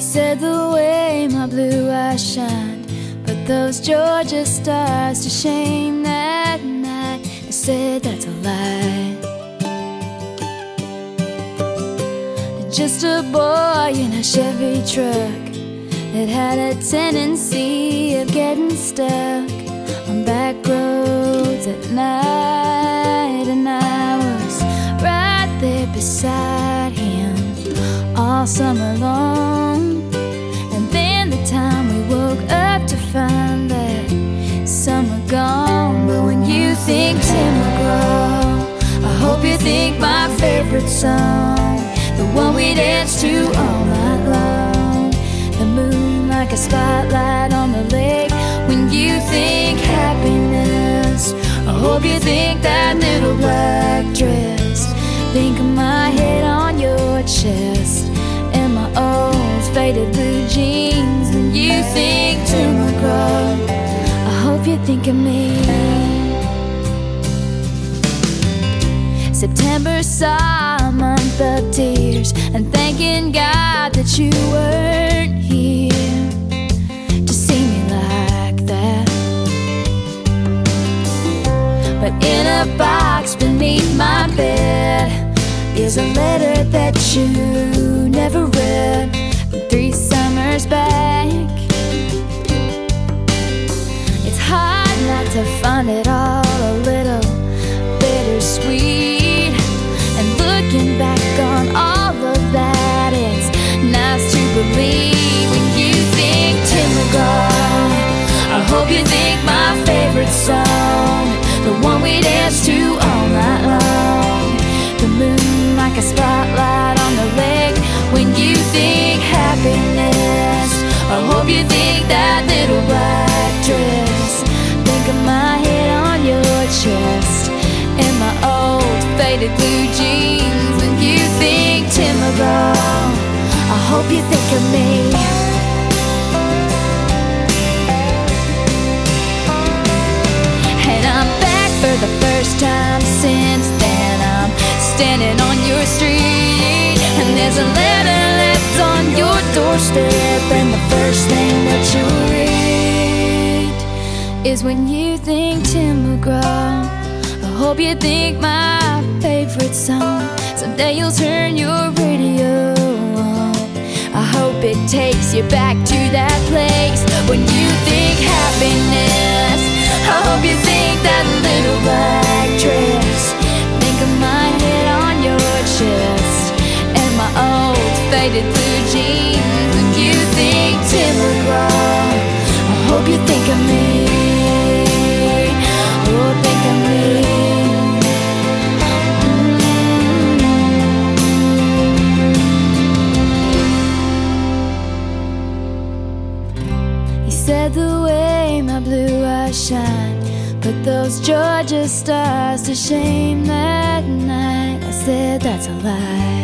said the way my blue eyes shined Put those Georgia stars to shame that night I said that's a lie. Just a boy in a Chevy truck That had a tendency of getting stuck On back roads at night And I was right there beside him All summer long favorite song. The one we dance to all night long. The moon like a spotlight on the lake. When you think happiness I hope you think that little black dress. Think of my head on your chest And my old faded blue jeans. When you think Tim McGraw I hope you think of me A month of tears and thanking God that you weren't here to see me like that. But in a box beneath my bed is a letter that you never read from three summers back. It's hard not to find it all hope you think of me. And I'm back for the first time since then. I'm standing on your street, and there's a letter left on your doorstep. And the first thing that you read is when you think Tim McGraw. I hope you think my favorite song. Someday you'll turn your takes you back to that place when you think happiness. I hope you think that little black dress. Think of my head on your chest and my old faded blue jeans. When you think shine. Put those Georgia stars to shame that night. I said that's a lie